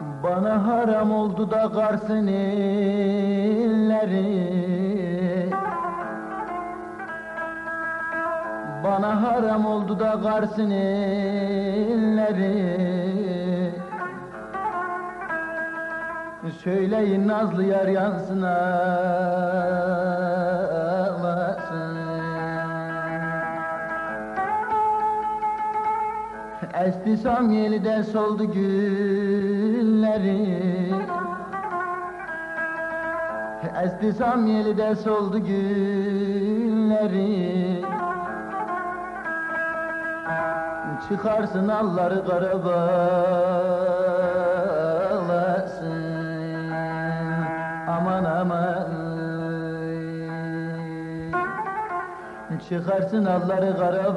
Bana haram oldu da Kars'ın illeri Bana haram oldu da Kars'ın illeri Söyleyin nazlı yar yansın ağlasın Estisam yelide soldu gülleri. Estisam yelide soldu gülleri. Çıkarsın alları kara bağlasın Aman aman. Çıkarsın alları kara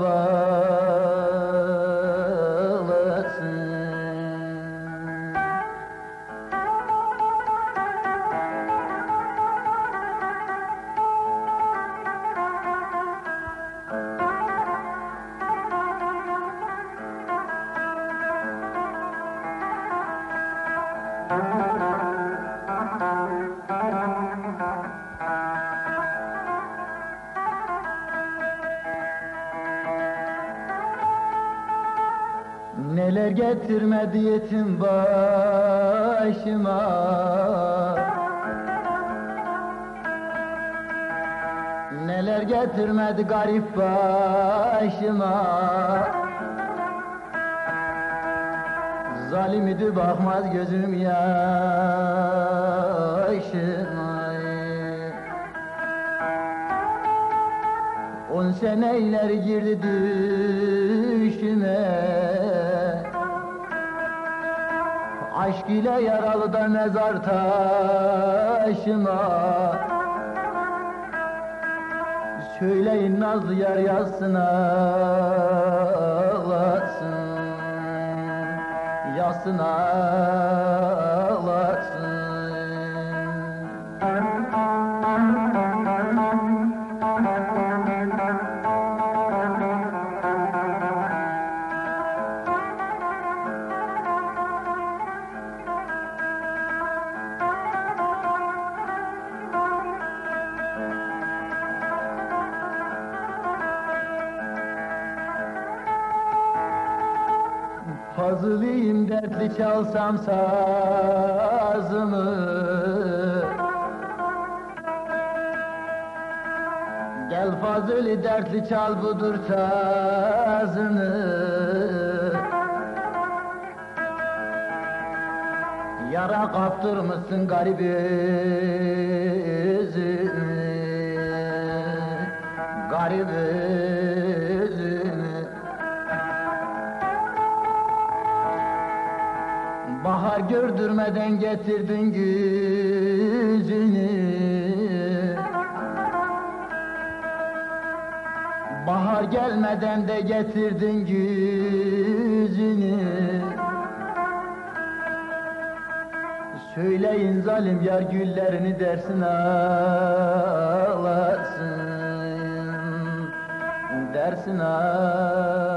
Neler getirmedi yetim başıma. Neler getirmedi garip başıma. Zalim idi bakmaz gözüm yaşıma. On sene ileri girdi düşüme Aşk ile yaralı da mezar taşıma. Söyleyin nazlı yar yazsın ağlasın. Yazsın ağlasın Fazılıyım dertli çalsam sazımı. Gel fazılı dertli çal budur sazını. Yara kaptırmışsın garip yüzünü. Garip Bahar gördürmeden getirdin güzünü. Bahar gelmeden de getirdin güzünü. Söyleyin zalim yar güllerini dersin ağlasın Dersin ağlasın